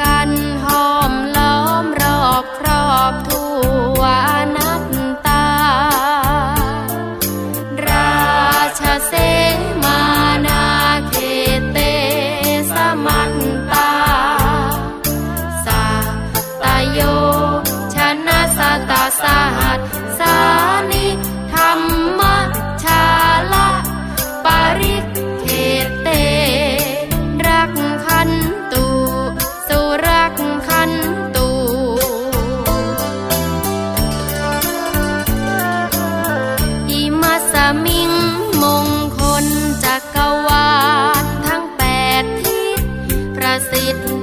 กัน สิทธิ